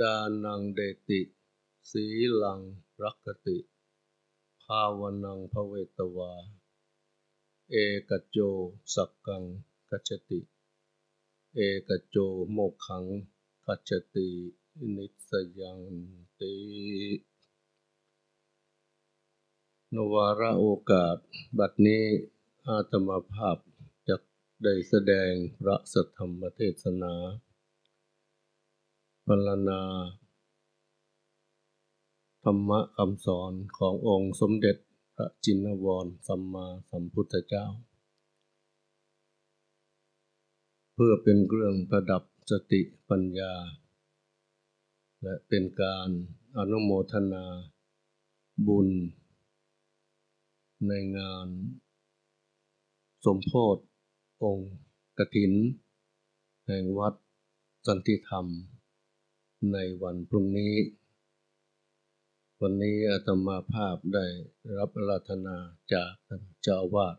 ดานังเดติ สีลังรักติ ภาวนังภเวตวา เอกโจสักกังกัจจติ เอกโจโมขังกัจจตินิสยังตินวาระโอกาส บัดนี้อาตมาภาพจะได้แสดงพระสัทธรรมเทศนา พรรณนา ธรรมะคำสอนขององค์สมเด็จพระจินวรสัมมาสัมพุทธเจ้า เพื่อเป็นเครื่องประดับสติปัญญา และเป็นการอนุโมทนาบุญ ในงาน สมโพธองค์กถิน แห่งวัดสันติธรรม ในวันพรุ่งนี้ วันนี้อาตมาภาพได้รับราธนาจากท่านเจ้าวาด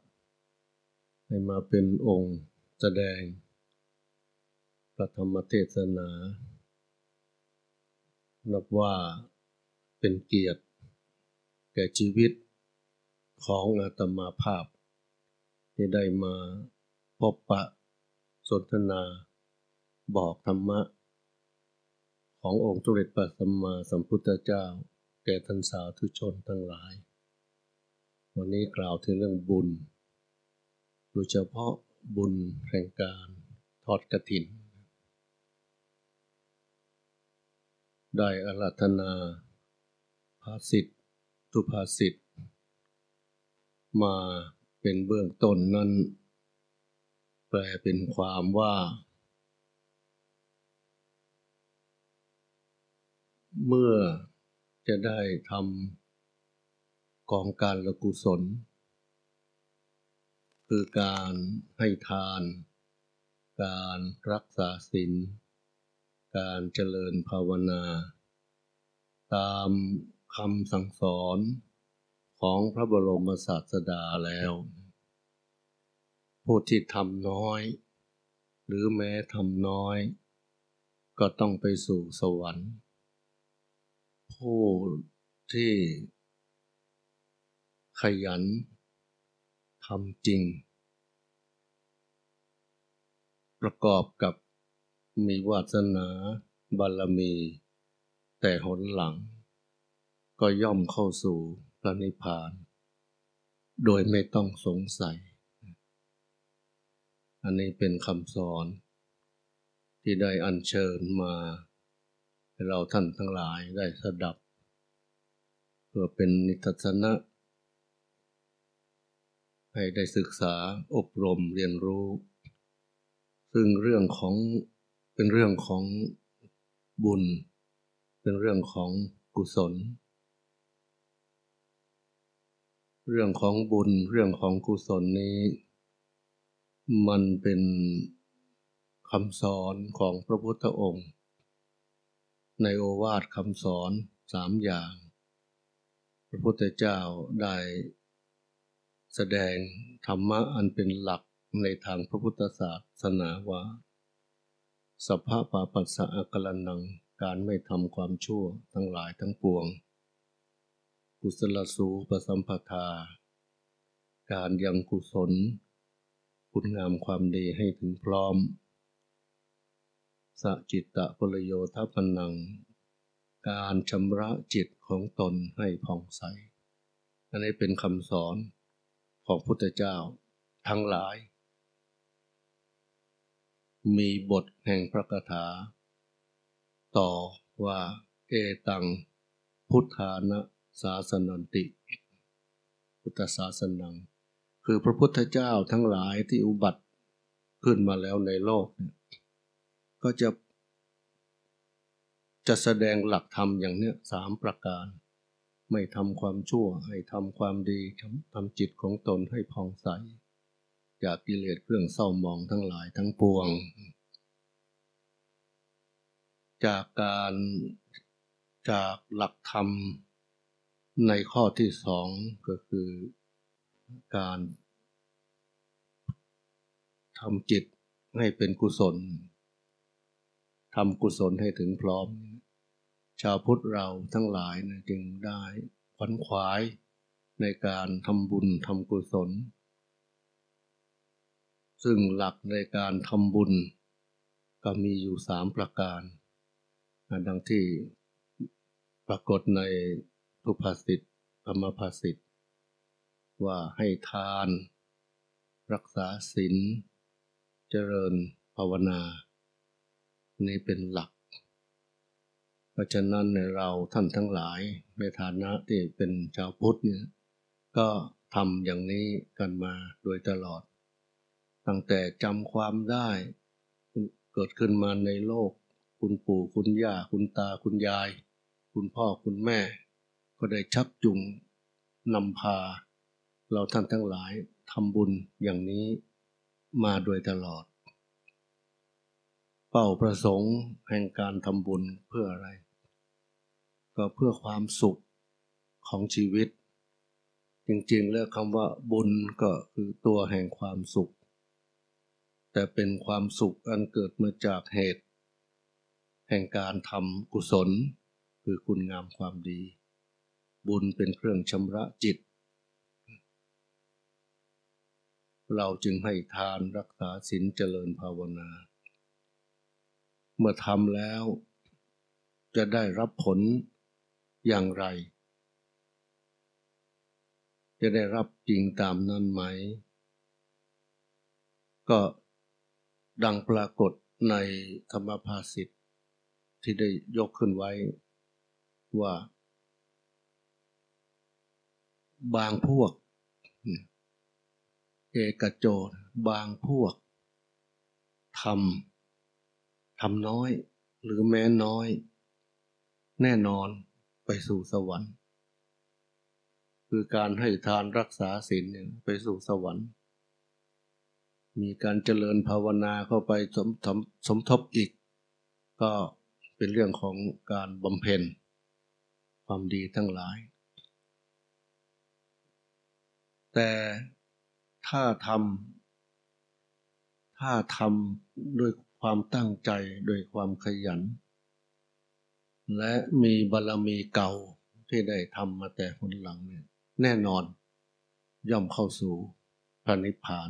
ให้มาเป็นองค์แสดงพระธรรมเทศนา นับว่าเป็นเกียรติ แก่ชีวิตของอาตมาภาพ ที่ได้มาพบปะสนทนา บอกธรรมะ ขององค์สมเด็จพระสัมมาสัมพุทธเจ้า แก่ท่านสาธุชนทั้งหลาย วันนี้กล่าวถึงเรื่องบุญ โดยเฉพาะบุญแห่งการทอดกระถิน ได้อาราธนาภาสิทธุภาสิทธิ์มาเป็นเบื้องต้นนั้น แปลเป็นความว่า เมื่อจะได้ทำกองการละกุศล คือการให้ทาน การรักษาศีลการเจริญภาวนา ตามคำสั่งสอนของพระบรมศาสดาแล้ว ผู้ที่ทำน้อย หรือแม้ทำน้อย ก็ต้องไปสู่สวรรค์ ผู้ที่ขยันทำจริง ประกอบกับมีวาสนาบารมี แต่หนหลัง ก็ย่อมเข้าสู่พระนิพพาน โดยไม่ต้องสงสัย อันนี้เป็นคำสอนที่ได้อัญเชิญมา เราท่านทั้งหลายได้สดับ เพื่อเป็นนิทัศนะ ให้ได้ศึกษาอบรมเรียนรู้ ซึ่งเรื่องของเป็นเรื่องของบุญ เป็นเรื่องของกุศล เรื่องของบุญเรื่องของกุศลนี้ มันเป็นคำสอนของพระพุทธองค์ ในโอวาทคำสอนสามอย่าง พระพุทธเจ้าได้แสดงธรรมะอันเป็นหลักในทางพระพุทธศาสนาว่าสภาพาปัสสะอักลันังการไม่ทำความชั่วทั้งหลายทั้งปวง กุศลสูปสัมปทา การยังกุศล คุณงามความดีให้ถึงพร้อม สจิตตะพลโยทัพนัง การชำระจิตของตนให้ผ่องใส อันนี้เป็นคำสอนของพุทธเจ้าทั้งหลาย มีบทแห่งพระคาถา ต่อว่าเอตัง พุทธานะศาสนันติ พุทธศาสนัง คือพระพุทธเจ้าทั้งหลายที่อุบัติขึ้นมาแล้วในโลกเนี่ย ก็จะ จะแสดงหลักธรรมอย่างเนี้ยสามประการ ไม่ทำความชั่วให้ทำความดีทำจิตของตนให้ผ่องใสจากกิเลสเครื่องเศร้ามองทั้งหลายทั้งปวง จากการจากหลักธรรมในข้อที่สองก็คือการทำจิตให้เป็นกุศล ทำกุศลให้ถึงพร้อม ชาวพุทธเราทั้งหลายนะจึงได้ขวัญขวายในการทำบุญทำกุศล ซึ่งหลักในการทำบุญ ก็มีอยู่สามประการ ดังที่ปรากฏในทุพภาษิตธรรมภาษิตว่าให้ทาน รักษาศีลเจริญภาวนา นี่เป็นหลัก เพราะฉะนั้นในเราท่านทั้งหลายในฐานะที่เป็นชาวพุทธเนี่ยก็ทำอย่างนี้กันมาโดยตลอด ตั้งแต่จำความได้ เกิดขึ้นมาในโลก คุณปู่คุณย่าคุณตาคุณยาย คุณพ่อคุณแม่ ก็ได้ชักจุงนำพา เราท่านทั้งหลายทำบุญอย่างนี้มาโดยตลอด เป้าประสงค์แห่งการทำบุญเพื่ออะไร ก็เพื่อความสุขของชีวิต จริงๆ แล้วคำว่าบุญก็คือตัวแห่งความสุข แต่เป็นความสุขอันเกิดมาจากเหตุ แห่งการทำกุศล คือคุณงามความดี บุญเป็นเครื่องชำระจิต เราจึงให้ทานรักษาศีลเจริญภาวนา เมื่อทำแล้ว จะได้รับผลอย่างไร จะได้รับจริงตามนั้นไหม ก็ดังปรากฏในธรรมภาสิทธิ์ที่ได้ยกขึ้นไว้ว่า บางพวก เอกโจรบางพวกทำ ทำน้อยหรือแม้น้อย แน่นอนไปสู่สวรรค์ คือการให้ทานรักษาศีลเนี่ยไปสู่สวรรค์ มีการเจริญภาวนาเข้าไปสมทสมทบอีก ก็เป็นเรื่องของการบำเพ็ญ ความดีทั้งหลาย แต่ถ้าทำถ้าทำด้วย ความตั้งใจโดยความขยัน และมีบารรมีเก่าที่ได้ทำมาแต่คนหลังเนี่ยแน่นอนย่อมเข้าสู่พระนิพพาน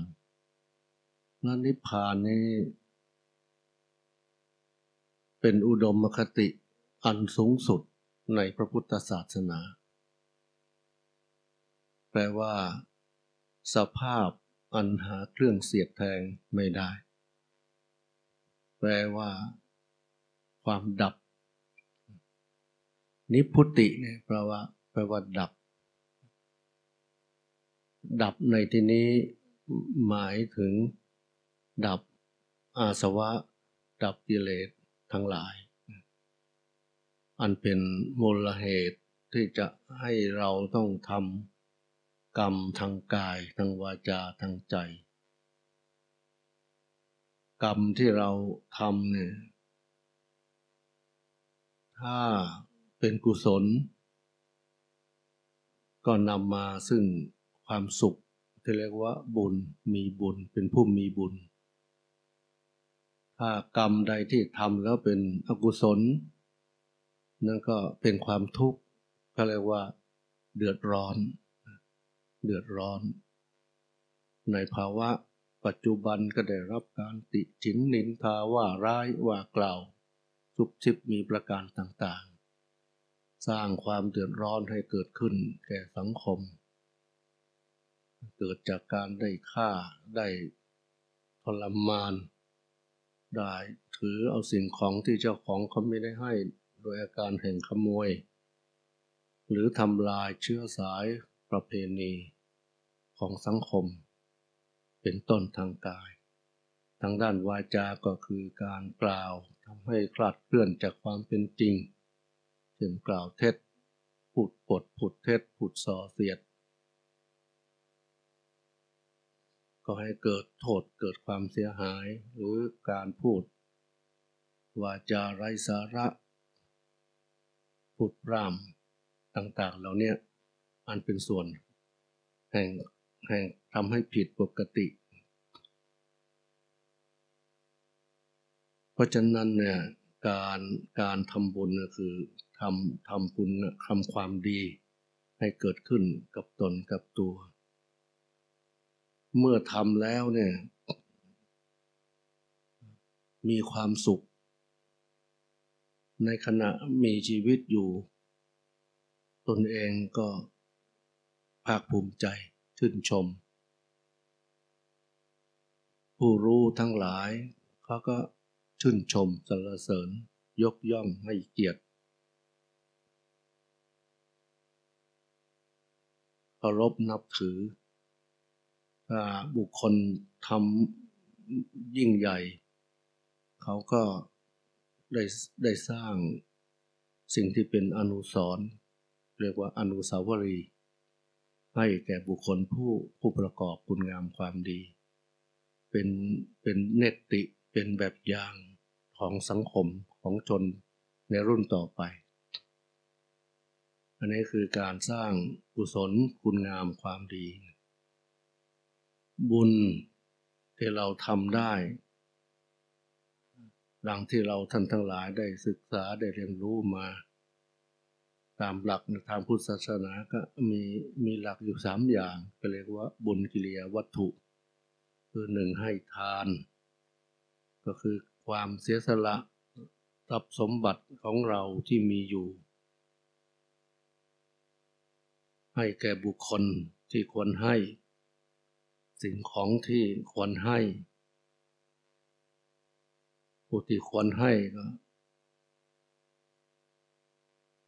พระนิพพานนี้เป็นอุดมคติอันสูงสุดในพระพุทธศาสนา แปลว่า สภาพอันหาเครื่องเสียดแทงไม่ได้ แปลว่า ความดับ นิพุติเนี่ยแปลว่า แปลว่าดับ ดับในที่นี้หมายถึง ดับอาสวะ ดับกิเลสทั้งหลาย อันเป็นมูลเหตุที่จะให้เราต้องทำกรรมทางกายทางวาจาทางใจ กรรมที่เราทำเนี่ยถ้าเป็นกุศล ก็นำมาซึ่งความสุขที่เรียกว่าบุญมีบุญเป็นผู้มีบุญ ถ้ากรรมใดที่ทำแล้วเป็นอกุศล นั่นก็เป็นความทุกข์ก็เรียกว่าเดือดร้อน เดือดร้อน ในภาวะ ปัจจุบันก็ได้รับการติฉินนินทาว่าร้ายว่ากล่าวซุบซิบมีประการต่างๆ สร้างความเดือดร้อนให้เกิดขึ้นแก่สังคม เกิดจากการได้ฆ่าได้ทรมาน ได้ถือเอาสิ่งของที่เจ้าของเขาไม่ได้ให้โดยอาการแห่งขโมย หรือทำลายเชื้อสายประเพณีของสังคม เป็นต้นทางกาย ทางด้านวาจาก็คือการกล่าวทำให้คลาดเคลื่อนจากความเป็นจริงเช่นกล่าวเท็จพูดปดพูดเท็จพูดส่อเสียด ก็ให้เกิดโทษเกิดความเสียหายหรือการพูด วาจาไร้สาระพูดพร่ำต่างๆเหล่านี้อันเป็นส่วนแห่ง แห่งทำให้ผิดปกติ เพราะฉะนั้นเนี่ยการการทำบุญก็คือทำทำบุญทำความดีให้เกิดขึ้นกับตนกับตัว เมื่อทำแล้วเนี่ยมีความสุข ในขณะมีชีวิตอยู่ ตนเองก็ภาคภูมิใจ ชื่นชม ผู้รู้ทั้งหลายเขาก็ชื่นชมสรรเสริญยกย่องให้เกียรติเคารพนับถือถ้าบุคคลทำยิ่งใหญ่ เขาก็ได้ได้สร้างสิ่งที่เป็นอนุสรเรียกว่าอนุสาวรีย์ ให้แก่บุคคลผู้ผู้ประกอบคุณงามความดี เป็นเป็นเนติเป็นแบบอย่างของสังคมของชนในรุ่นต่อไป อันนี้คือการสร้างกุศลคุณงามความดี บุญที่เราทำได้ดังที่เราท่านทั้งหลายได้ศึกษาได้เรียนรู้มา ตามหลักทางพุทธศาสนาก็มีมีหลักอยู่สามอย่างก็เรียกว่าบุญกิริยาวัตถุ คือหนึ่งให้ทาน ก็คือความเสียสละทรัพย์สมบัติของเราที่มีอยู่ ให้แก่บุคคลที่ควรให้ สิ่งของที่ควรให้ผู้ที่ควรให้ก็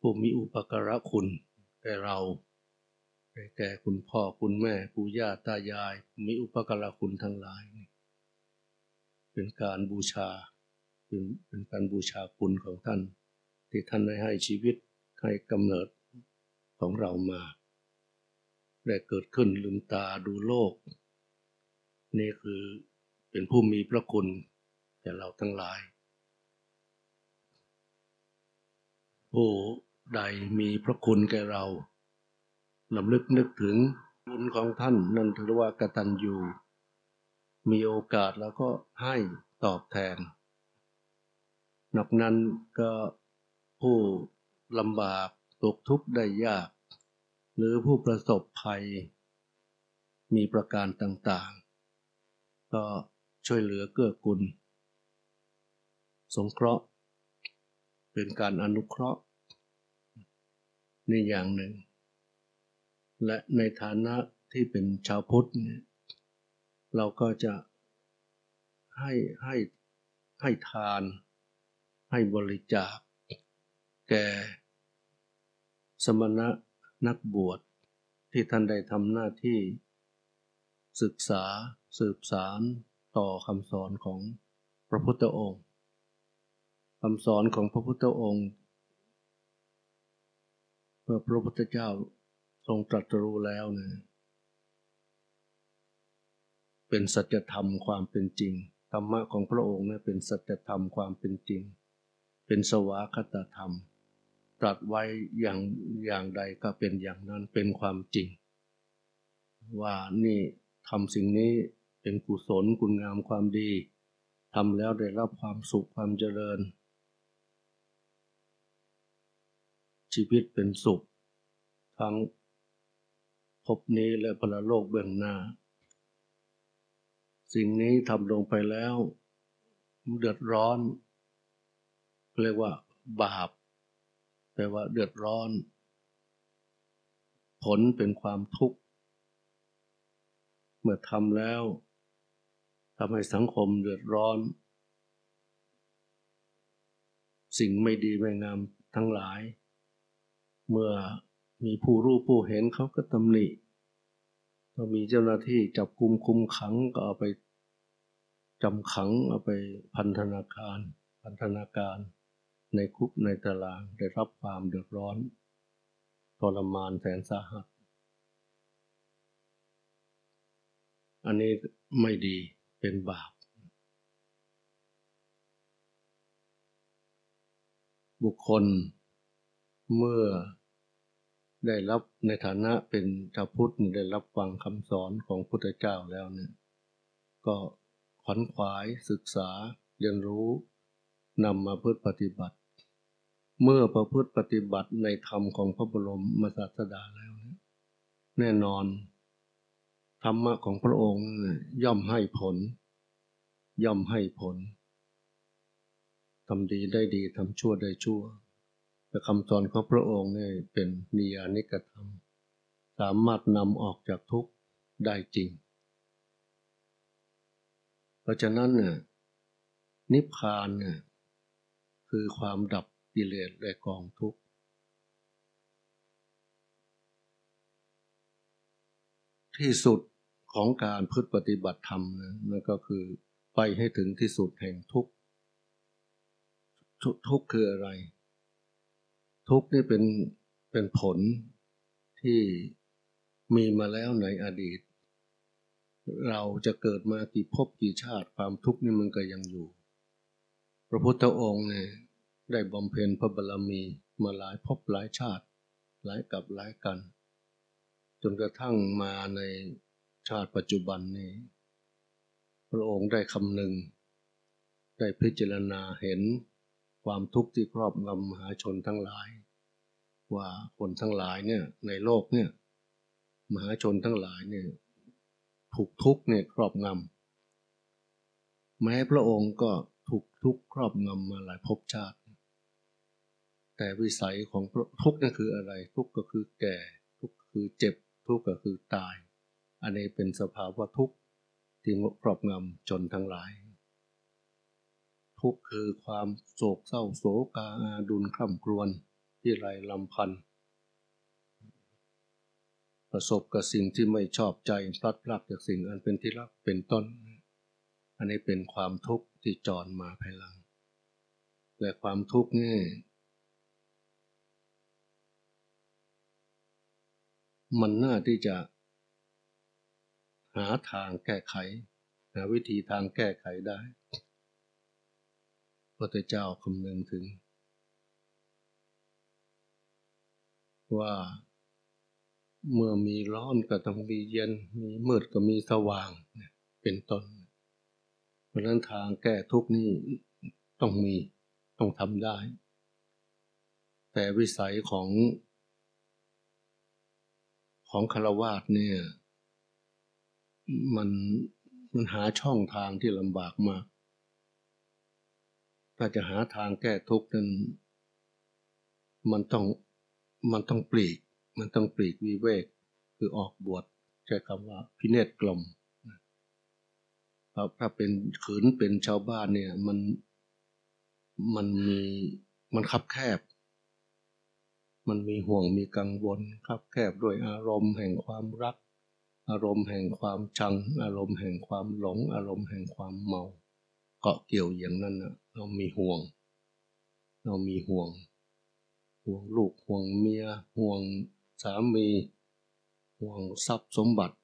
ผู้มีอุปการะคุณแก่เราแก่คุณพ่อคุณแม่ปู่ย่าตายาย มีอุปการะคุณทั้งหลาย เป็นการบูชาเป็นเป็นการบูชาคุณของท่าน ที่ท่านได้ให้ชีวิตให้กำเนิดของเรามาได้เกิดขึ้นลืมตาดูโลก นี่คือเป็นผู้มีพระคุณแก่เราทั้งหลาย ผู้ ใดมีพระคุณแก่เราลำลึกนึกถึงบุญของท่านนั่นถือว่ากตัญญูมีโอกาสแล้วก็ให้ตอบแทนนอกนั้นก็ผู้ลำบากตกทุกข์ได้ยาก หรือผู้ประสบภัย มีประการต่างๆ ก็ช่วยเหลือเกื้อกูลสงเคราะห์ เป็นการอนุเคราะห์ นี่อย่างหนึ่ง และในฐานะที่เป็นชาวพุทธเนี่ยเราก็จะให้ให้ให้ทาน ให้บริจาค แก่สมณะนักบวชที่ท่านได้ทำหน้าที่ ศึกษาสืบสารต่อคำสอนของพระพุทธองค์คำสอนของพระพุทธองค์ เมื่อพระพุทธเจ้าทรงตรัสรู้แล้วเนี่ยเป็นสัจธรรมความเป็นจริงธรรมะของพระองค์เนี่ยเป็นสัจธรรมความเป็นจริง เป็นสวากตธรรม ตรัสไว้อย่างอย่างใดก็เป็นอย่างนั้นเป็นความจริง ว่านี่ทำสิ่งนี้เป็นกุศลคุณงามความดีทำแล้วได้รับความสุขความเจริญ ชีวิตเป็นสุข ทั้งภพนี้และพลโลกเบื้องหน้า สิ่งนี้ทำลงไปแล้ว เดือดร้อน เรียกว่า บาปแปลว่าเดือดร้อน ผลเป็นความทุกข์ เมื่อทำแล้วทำให้สังคมเดือดร้อน สิ่งไม่ดีไม่งามทั้งหลาย เมื่อมีผู้รู้ผู้เห็นเขาก็ตำหนิก็มีเจ้าหน้าที่จับกลุ่มคุมขังก็เอาไปจำขังเอาไปพันธนาการ พันธนาการในคุกในตารางได้รับความเดือดร้อนทรมานแสนสาหัส อันนี้ไม่ดีเป็นบาป บุคคล เมื่อได้รับในฐานะเป็นชาวพุทธได้รับฟังคำสอนของพุทธเจ้าแล้วเนี่ย ก็ขวัญขวายศึกษาเรียนรู้นำมาพฤติปฏิบัติ เมื่อประพฤติปฏิบัติในธรรมของพระบรมมศาสดาแล้วเนี่ยแน่นอน ธรรมะของพระองค์ย่อมให้ผล ย่อมให้ผลทำดีได้ดีทำชั่วได้ชั่ว แต่คำสอนของพระองค์นี่เป็นนิยานิกธรรม สามารถนำออกจากทุกข์ได้จริง เพราะฉะนั้นเนี่ยนิพพานเนี่ยคือความดับกิเลสและกองทุกข์ที่สุดของการพืชปฏิบัติธรรมนั่นก็คือไปให้ถึงที่สุดแห่งทุกข์ทุกข์คืออะไร ทุกข์นี่เป็นเป็นผลที่มีมาแล้วในอดีต เราจะเกิดมากี่ภพกี่ชาติความทุกข์นี่มันก็ยังอยู่ พระพุทธองค์เนี่ยได้บำเพ็ญพระบารมีมาหลายภพหลายชาติ หลายกับหลายกัน จนกระทั่งมาในชาติปัจจุบันนี้ พระองค์ได้คำหนึ่งได้พิจารณาเห็น ความทุกข์ที่ครอบงำมหาชนทั้งหลาย ว่าคนทั้งหลายเนี่ยในโลกเนี่ยมหาชนทั้งหลายเนี่ยถูกทุกข์เนี่ยครอบงำแม้พระองค์ก็ถูกทุกข์ครอบงำมาหลายภพชาติ แต่วิสัยของทุกข์นั่นคืออะไร ทุกข์ก็คือแก่ ทุกข์คือเจ็บ ทุกข์ก็คือตาย อันนี้เป็นสภาวะทุกข์ที่ครอบงำจนทั้งหลาย ทุกข์คือความโศกเศร้าโศกาอาดุลคร่ำครวญที่ไรลำพันธ์ประสบกับสิ่งที่ไม่ชอบใจพลัดพรากจากสิ่งอันเป็นที่รักเป็นต้น อันนี้เป็นความทุกข์ที่จรมาภายหลัง และความทุกข์นี่มันน่าที่จะ หาทางแก้ไข หาวิธีทางแก้ไขได้ พระเจ้าคำนึงถึง ว่าเมื่อมีร้อนก็ต้องมีเย็น มีมืดก็มีสว่างเป็นต้น เพราะนั้นทางแก้ทุกนี้ต้องมีต้องทำได้ แต่วิสัยของ ของคารวาสเนี่ย มันมันหาช่องทางที่ลำบากมาก ถ้าจะหาทางแก้ทุกข์นั้นมันต้องมันต้องปลีก มันต้องปลีกวิเวก คือออกบวชใช้คำว่าพิเนตกลมเพราถ้าเป็นขืนเป็นชาวบ้านเนี่ย มันมันมีมันคับแคบ มันมีห่วงมีกังวลคับแคบด้วยอารมณ์แห่งความรัก อารมณ์แห่งความชัง อารมณ์แห่งความหลง อารมณ์แห่งความเมา เกาะเกี่ยวอย่างนั้นนะเรามีห่วง เรามีห่วง ห่วงลูกห่วงเมียห่วงสามี ห่วงทรัพย์สมบัติ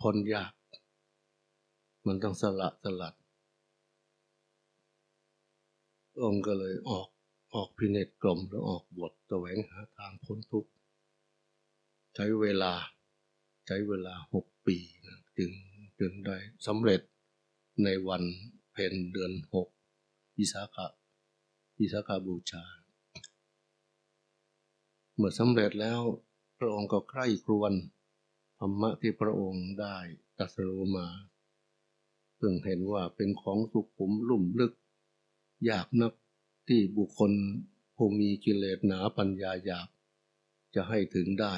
พ้นยาก มันต้องสละสลัดองค์ก็เลยออกออกพิเนตกลมแล้วออกบทแสวงหาทางพ้นทุกข์ใช้เวลา ใช้เวลาหกปีนะจึงจึงได้สำเร็จ ในวันเพ็ญเดือนหกอิสาขะอิสาขาบูชา เมื่อสำเร็จแล้วพระองค์ก็ใคร่ครวญธรรมะที่พระองค์ได้ตรัสรู้มาซึ่งเห็นว่าเป็นของสุขุมลุ่มลึก ยากนักที่บุคคลผู้มีกิเลสหนาปัญญาหยาบจะให้ถึงได้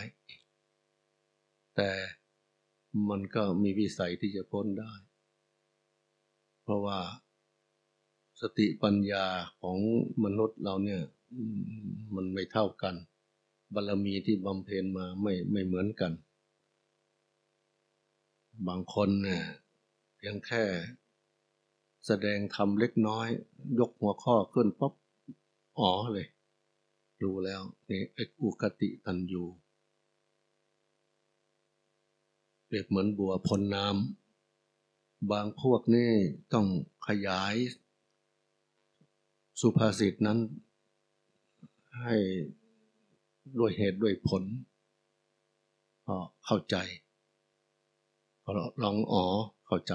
แต่มันก็มีวิสัยที่จะพ้นได้ เพราะว่าสติปัญญาของมนุษย์เราเนี่ยมันไม่เท่ากัน บารมีที่บำเพ็ญมาไม่ไม่เหมือนกัน บางคนเนี่ยเพียงแค่แสดงธรรมเล็กน้อย ยกหัวข้อขึ้นป๊อบอ๋อเลยรู้แล้วนี่ไอ้อุกติตันยูเปรียบเหมือนบัวพ้นน้ำ บางพวกนี่ต้องขยาย สุภาษิตนั้น ให้ด้วยเหตุด้วยผลก็เข้าใจพอลองอ๋อเข้าใจ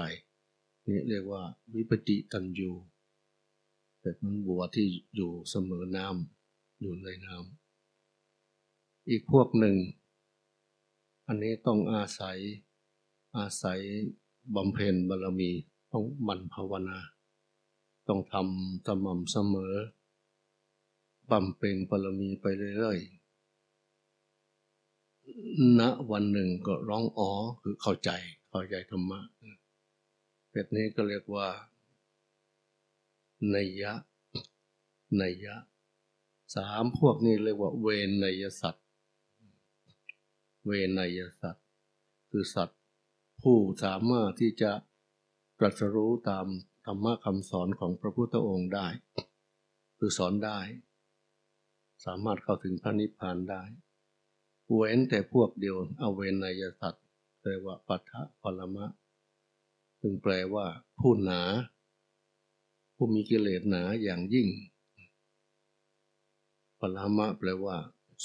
นี่เรียกว่าวิปจิตันยูเป็นมันบัวที่อยู่เสมอน้ำอยู่ในน้ำอีกพวกหนึ่ง อันนี้ต้องอาศัยอาศัย บำเพ็ญบารมีต้องมันภาวนา ต้องทำสม่ำเสมอบำเพ็ญบารมีไปเรื่อยๆณวันหนึ่งก็ร้องอ๋อคือเข้าใจเข้าใจธรรมะแบบนี้ก็เรียกว่านัยยะนัยยะสามพวกนี้เรียกว่า เวนนยสัตว์ เวนยสัตว์ คือสัตว์ ผู้สามารถที่จะตรัสรู้ตามธรรมะคำสอนของพระพุทธองค์ได้ คือสอนได้ สามารถเข้าถึงพระนิพพานได้ เว้นแต่พวกเดียวอเวนยสัตว์แปลว่าปัทะพลมะซึ่งแปลว่า ผู้หนา ผู้มีกิเลสหนาอย่างยิ่งพลมะแปลว่า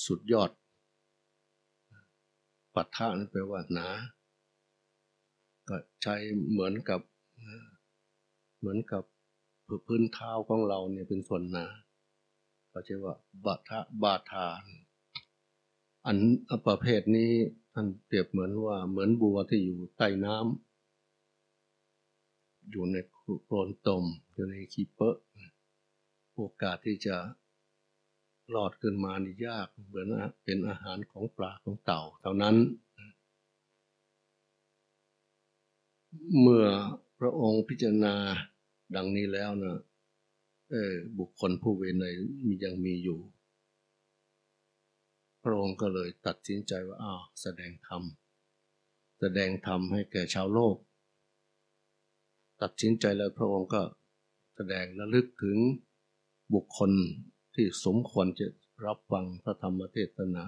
สุดยอด ปัทะนั่นแปลว่าหนา ก็ใช้เหมือนกับเหมือนกับพื้นเท้าของเราเนี่ยเป็นส่วนหนาเขาใช้ว่าบาทะบาทานอันประเภทนี้ท่านเปรียบเหมือนว่าเหมือนบัวที่อยู่ใต้น้ำอยู่ในโคลนตมอยู่ในคีเปอร์โอกาสที่จะรอดขึ้นมานี่ยากเหมือนเป็นอาหารของปลาของเต่าเท่านั้น เมื่อพระองค์พิจารณาดังนี้แล้วนะเออบุคคลผู้เวนในมียังมีอยู่ พระองค์ก็เลยตัดสินใจว่าอ้าวแสดงธรรมแสดงธรรมให้แก่ชาวโลก ตัดสินใจแล้วพระองค์ก็แสดงระลึกถึงบุคคลที่สมควรจะรับฟังพระธรรมเทศนา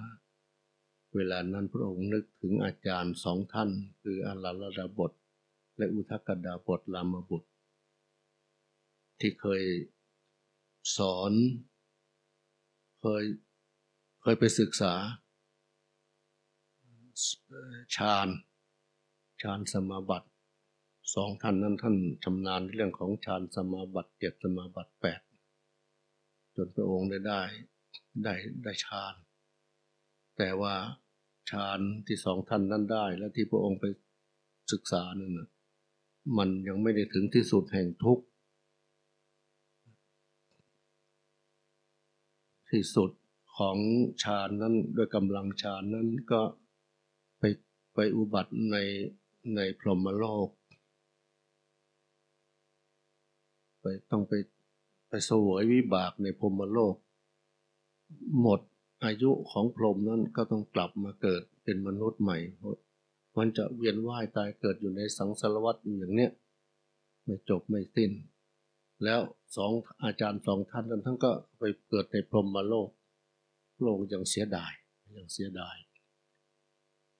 เวลานั้นพระองค์นึกถึงอาจารย์สองท่าน คืออาลาลดาบท และอุทกดาบทลามบุตร ที่เคยสอน เคยเคยไปศึกษาฌานฌานสมาบัติสองท่านนั้นท่านชำนาญเรื่องของฌานสมาบัติเจ็ดสมาบัติแปดจนพระองค์ได้ได้ได้ได้ฌาน แต่ว่าฌานที่สองท่านนั้นได้ และที่พระองค์ไปศึกษานั่นนะ มันยังไม่ได้ถึงที่สุดแห่งทุกข์ ที่สุดของฌานนั้นด้วยกำลังฌานนั้นก็ไปไปอุบัติในในพรหมโลก ไปต้องไปไปสวยวิบากในพรหมโลก หมดอายุของพรหมนั้นก็ต้องกลับมาเกิดเป็นมนุษย์ใหม่ มันจะเวียนว่ายตายเกิดอยู่ในสังสารวัฏอย่างเนี้ยไม่จบไม่สิ้น แล้วสองอาจารย์สองท่านนั้นทั้งก็ไปเกิดในพรหมโลก โลกยังเสียดายยังเสียดาย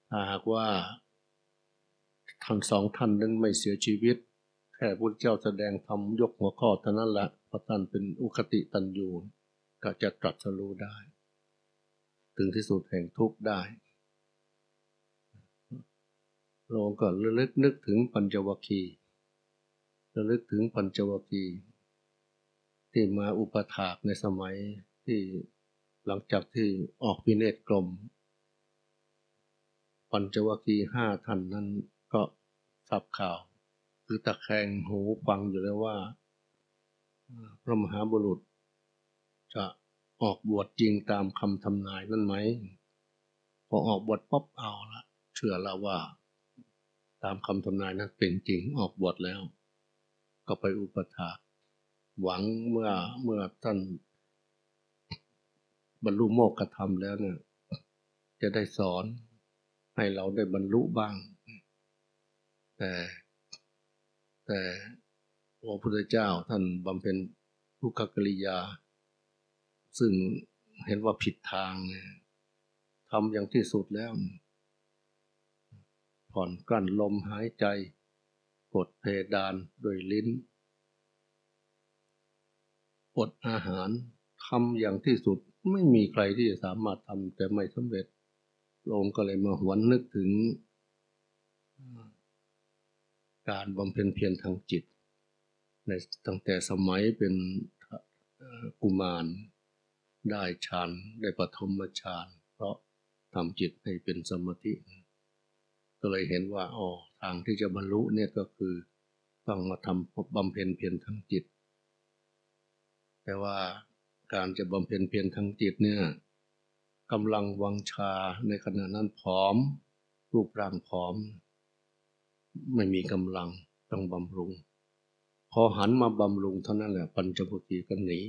ถ้าหากว่าทั้งสองท่านนั้นไม่เสียชีวิต แค่พระเจ้าแสดงธรรมยกหัวข้อเท่านั้นแหละพระท่านเป็นอุคติตันยูก็จะตรัสรู้ได้ ถึงที่สุดแห่งทุกข์ได้ เราก็ระลึกนึกถึงปัญจวัคคีย์ระลึกถึงปัญจวัคคีย์ที่มาอุปถากในสมัยที่หลังจากที่ออกพิเนตกลม ปัญจวัคคีย์ห้าท่านนั้นก็ทราบข่าว คือตะแคงหูฟังอยู่แล้วว่า พระมหาบุรุษ จะออกบวชจริงตามคำทำนายนั่นไหมพอออกบวชป๊อบเอาละเชื่อแล้วว่า ตามคำทำนายนั้นเป็นจริงออกบวชแล้ว ก็ไปอุปถาหวังเมื่อเมื่อท่านบรรลุโมกขธรรมแล้วเนี่ย จะได้สอนให้เราได้บรรลุบ้าง แต่แต่พระพุทธเจ้าท่านบำเพ็ญทุกขกริยา ซึ่งเห็นว่าผิดทางทำอย่างที่สุดแล้ว ผ่อนกลั้นลมหายใจ กดเพดานด้วยลิ้น อดอาหารทำอย่างที่สุดไม่มีใครที่จะสามารถทำแต่ไม่สำเร็จลงก็เลยมาหวนนึกถึง การบำเพ็ญเพียรทางจิต ในตั้งแต่สมัยเป็นกุมาร ได้ฌานได้ปฐมฌานเพราะทำจิตให้เป็นสมาธิ ก็เลยเห็นว่าอ๋อทางที่จะบรรลุเนี่ยก็คือต้องมาทำบำเพ็ญเพียรทางจิต แต่ว่าการจะบำเพ็ญเพียรทางจิตเนี่ยกำลังวังชาในขณะนั้นผอม รูปร่างผอม ไม่มีกำลังต้องบำรุง พอหันมาบำรุงเท่านั้นแหละปัญจพุทธีก็หนี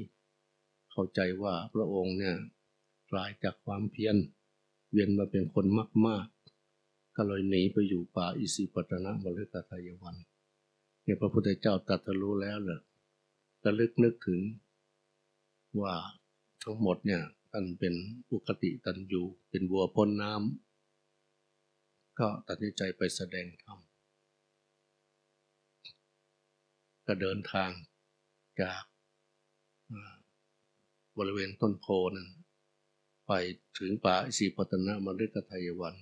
เข้าใจว่าพระองค์เนี่ยกลายจากความเพียรเวียนมาเป็นคนมากๆ ก็เลยหนีไปอยู่ป่าอิสิปตนะบริกาทายวันเนี่ยพระพุทธเจ้าตรัสรู้แล้วเลยระลึกนึกถึงว่าทั้งหมดเนี่ยท่านเป็นอุคติตันยูเป็นวัวพ้นน้ำก็ตัดสินใจไปแสดงธรรมก็เดินทางจากบริเวณต้นโพนั้นไปถึงป่าอิสิปตนะมฤคทายวัน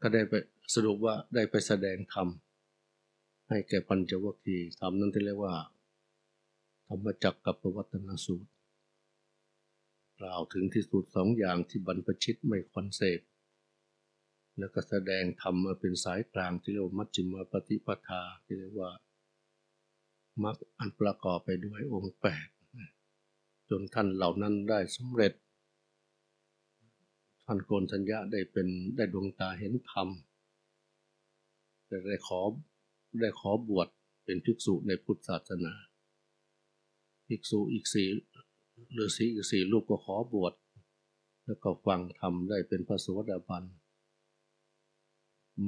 ก็ได้ไปสรุปว่าได้ไปแสดงธรรมให้แก่ปัญจวัคคีย์ธรรมนั้นที่เรียกว่า ธรรมจักกับปวัตนสูตร กล่าวถึงที่สุดสองอย่างที่บรรพชิตไม่ควรเสพแล้วก็แสดงธรรมมาเป็นสายกลางที่เรียกว่ามัจจิมาปฏิปทาที่เรียกว่ามรรคอันประกอบไปด้วยองค์แปดจนท่านเหล่านั้นได้สำเร็จ ท่านโกนสัญญาได้เป็นได้ดวงตาเห็นธรรมได้ขอได้ขอบวชเป็นภิกษุในพุทธศาสนา ภิกษุอีกสี่ฤาษีอีกสี่รูปก็ขอบวชแล้วก็ฟังธรรมได้เป็นพระสวสดาบัน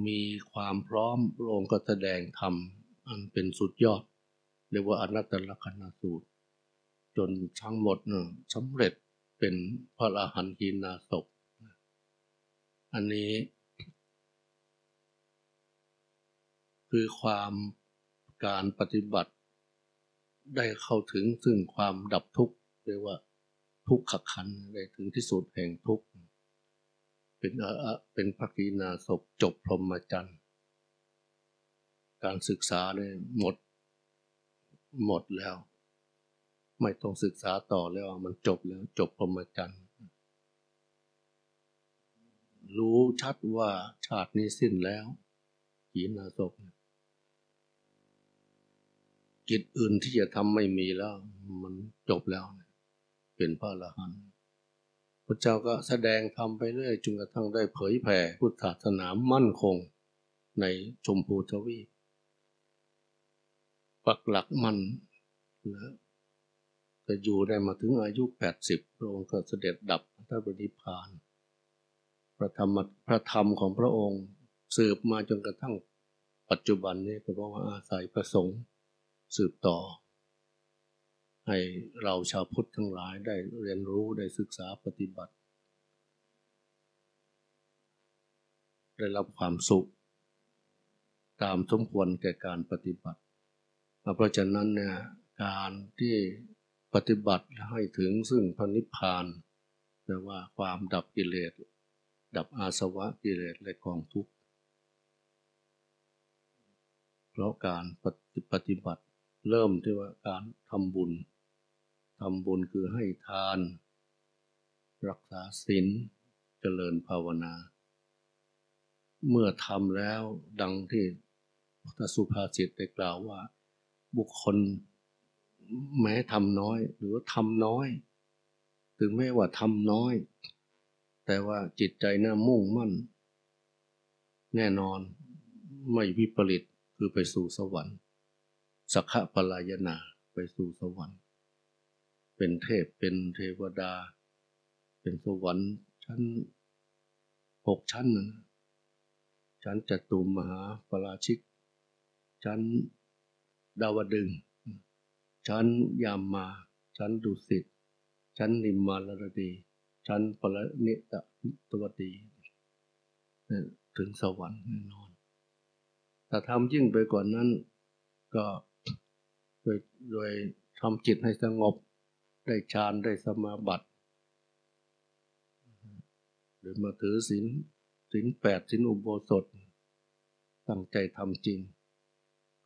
มีความพร้อมพระองค์ก็แสดงธรรมอันเป็นสุดยอด เรียกว่าอนัตตลกนาสูตร จนทั้งหมดเนี่ยสำเร็จเป็นพระอรหันตีนาศพ อันนี้ คือความการปฏิบัติได้เข้าถึงซึ่งความดับทุกข์เรียกว่าทุกขขันได้ถึงที่สุดแห่งทุกข์เป็นอะเป็นพระกีนาศพจบพรหมจรรย์การศึกษาเนี่ยหมด หมดแล้ว ไม่ต้องศึกษาต่อแล้วมันจบแล้วจบพรหมจรรย์ รู้ชัดว่าชาตินี้สิ้นแล้วกีนาศพกิจอื่นที่จะทำไม่มีแล้ว มันจบแล้ว เป็นพระอรหันต์พระเจ้าก็แสดงทำไปเรื่อยจนกระทั่งได้เผยแผ่พุทธศาสนามั่นคงในชมพูทวีปปักหลักมั่นแล้วก็อยู่ได้มาถึงอายุแปดสิบพระองค์ก็เสด็จดับพระบริพาน พระธรรมพระธรรมของพระองค์สืบมาจนกระทั่งปัจจุบันนี้ก็เพราะว่าอาศัยประสงค์สืบต่อ ให้เราชาวพุทธทั้งหลายได้เรียนรู้ได้ศึกษาปฏิบัติ ได้รับความสุข ตามสมควรแก่การปฏิบัติ เพราะฉะนั้นเนี่ยการที่ปฏิบัติให้ถึงซึ่งพระนิพพานแปลว่าความดับกิเลส ดับอาสวะกิเลสและกองทุกข์ เพราะการปฏิบัติเริ่มที่ว่าการทำบุญทำบุญคือให้ทาน รักษาศีลเจริญภาวนา เมื่อทำแล้วดังที่พระสุภาษิตได้กล่าวว่า บุคคลแม้ทำน้อย หรือทำน้อย ถึงแม้ว่าทำน้อย แต่ว่าจิตใจน่ามุ่งมั่น แน่นอนไม่วิปริตคือไปสู่สวรรค์สักขะปลายนาไปสู่สวรรค์ เป็นเทพเป็นเทวดา เป็นสวรรค์ชั้นหกชั้นนะชั้นจตุมมหาปราชิก ชั้นดาวดึง ชั้นยามมา ชั้นดุสิต ชั้นนิมมารดี ชั้นปรนิตตวดีถึงสวรรค์แน่นอน แต่ทำยิ่งไปกว่านั้น ก็โดยโดยทำจิตให้สงบ ได้ฌานได้สมาบัติ หรือมาถือศีลศีลแปดศีลอุโบสถ ตั้งใจทำจริง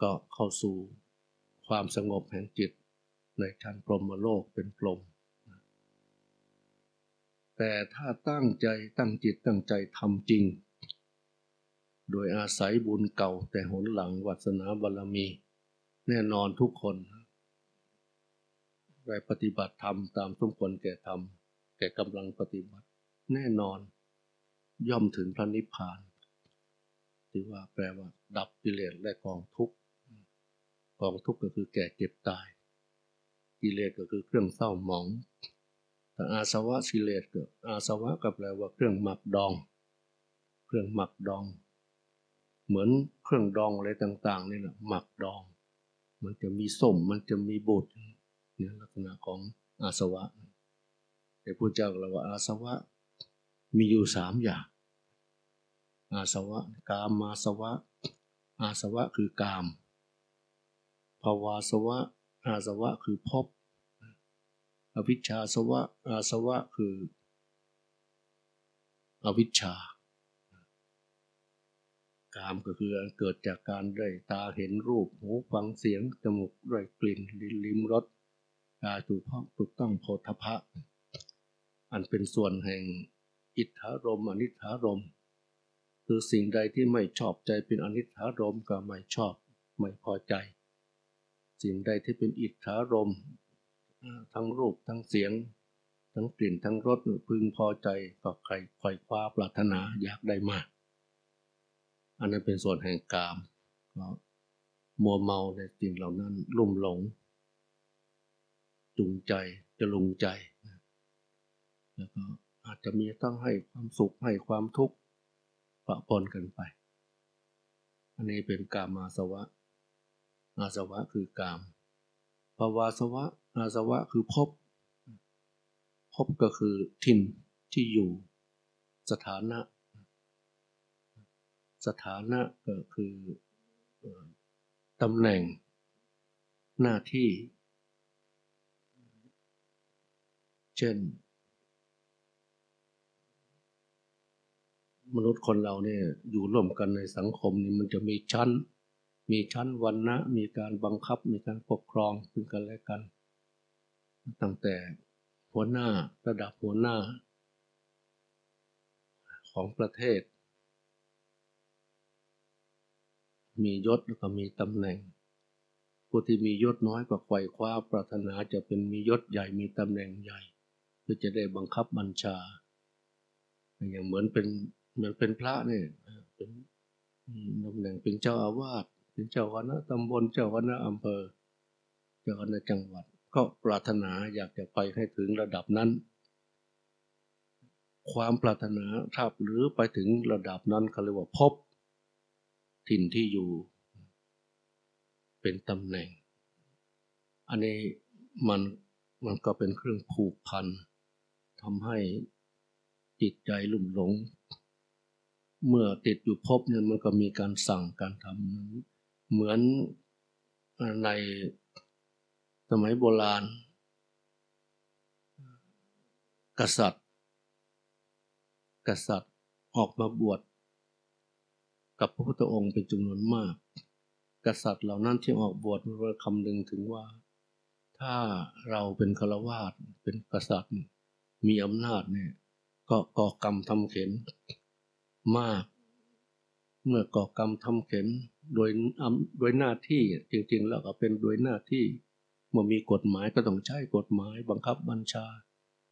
ก็เข้าสู่ความสงบแห่งจิตในชั้นพรหมโลกเป็นพรหม แต่ถ้าตั้งใจตั้งจิตตั้งใจทำจริง โดยอาศัยบุญเก่าแต่หนหลังวัสนาบารมี แน่นอนทุกคนได้ปฏิบัติธรรมตามสมควรแก่ธรรมแก่กำลังปฏิบัติ แน่นอน ย่อมถึงพระนิพพานที่ว่าแปลว่า ดับกิเลสและกองทุกข์กองทุกข์ก็คือแก่เจ็บตาย กิเลสก็คือเครื่องเศร้าหมอง แต่อาสวะกิเลสก็อาสวะก็แปลว่าเครื่องหมักดอง เครื่องหมักดอง เหมือนเครื่องดองอะไรต่าง ๆ นี่แหละหมักดอง มันจะมีส้มมันจะมีบุตรเนี่ยลักษณะของอาสวะแต่พระเจ้าเราว่าอาสวะมีอยู่สามอย่าง อาสวะกามมาสวะ อาสวะคือกามภาวาสวะ อาสวะคือพบ อวิชชาสวะอาสวะคือ อวิชชากามก็คือเกิดจากการได้ตาเห็นรูปหูฟังเสียงจมูกได้กลิ่นลิ้ลมรสกายถูกพ้องถูกต้องโพธพะ อันเป็นส่วนแห่งอิทธารมอนิธารม คือสิ่งใดที่ไม่ชอบใจเป็นอนิธารมก็ไม่ชอบไม่พอใจ สิ่งใดที่เป็นอิทธารม ทั้งรูปทั้งเสียง ทั้งกลิ่นทั้งรสพึงพอใจก็ใครคอยคว้าปรารถนาอยากได้มาก อันนั้นเป็นส่วนแห่งกามก็มัวเมาในสิ่งเหล่านั้นลุ่มหลง จูงใจจะลุงใจ แล้วก็อาจจะมีต้องให้ความสุขให้ความทุกข์ปะปนกันไป อันนี้เป็นกามาสวะอาสวะคือกามภาวาสวะ อาสวะคือพบ พบก็คือถิ่นที่อยู่ สถานะ สถานะก็คือตำแหน่ง หน้าที่ เช่น มนุษย์คนเราเนี่ยอยู่ร่วมกันในสังคมนี่มันจะมีชั้นมีชั้นวันนะมีการบังคับ มีการปกครองซึ่งกันและกัน ตั้งแต่หัวหน้าระดับหัวหน้า ของประเทศ มียศแล้วก็มีตำแหน่ง ผู้ที่มียศน้อยก็ไขว่คว้าปรารถนาจะเป็นมียศใหญ่มีตำแหน่งใหญ่เพื่อจะได้บังคับบัญชา อย่างเหมือนเป็นเหมือนเป็นพระเนี่ยเป็นตำแหน่งเป็นเจ้าอาวาสเป็นเจ้าคณะตำบลเจ้าคณะอำเภอ เจ้าคณะจังหวัด ก็ปรารถนาอยากจะไปให้ถึงระดับนั้น ความปรารถนาถ้าหรือไปถึงระดับนั้นเขาเรียกว่าพบ ถิ่นที่อยู่ เป็นตำแหน่ง อันนี้มันมันก็เป็นเครื่องผูกพันทำให้จิตใจลุ่มหลง เมื่อติดอยู่พบเนี่ยมันก็มีการสั่งการทำเหมือนใน สมัยโบราณ กษัตริย์ กษัตริย์ออกมาบวชกับพระพุทธองค์เป็นจำนวนมาก กษัตริย์เหล่านั้นที่ออกบวชมันคำนึงถึงว่า ถ้าเราเป็นฆราวาสเป็นกษัตริย์มีอำนาจเนี่ยก็ก่อกรรมทำเข็นมาก เมื่อก่อกรรมทำเข็นโดยโดยหน้าที่จริงๆแล้วก็เป็นโดยหน้าที่ เมื่อมีกฎหมายก็ต้องใช้กฎหมายบังคับบัญชา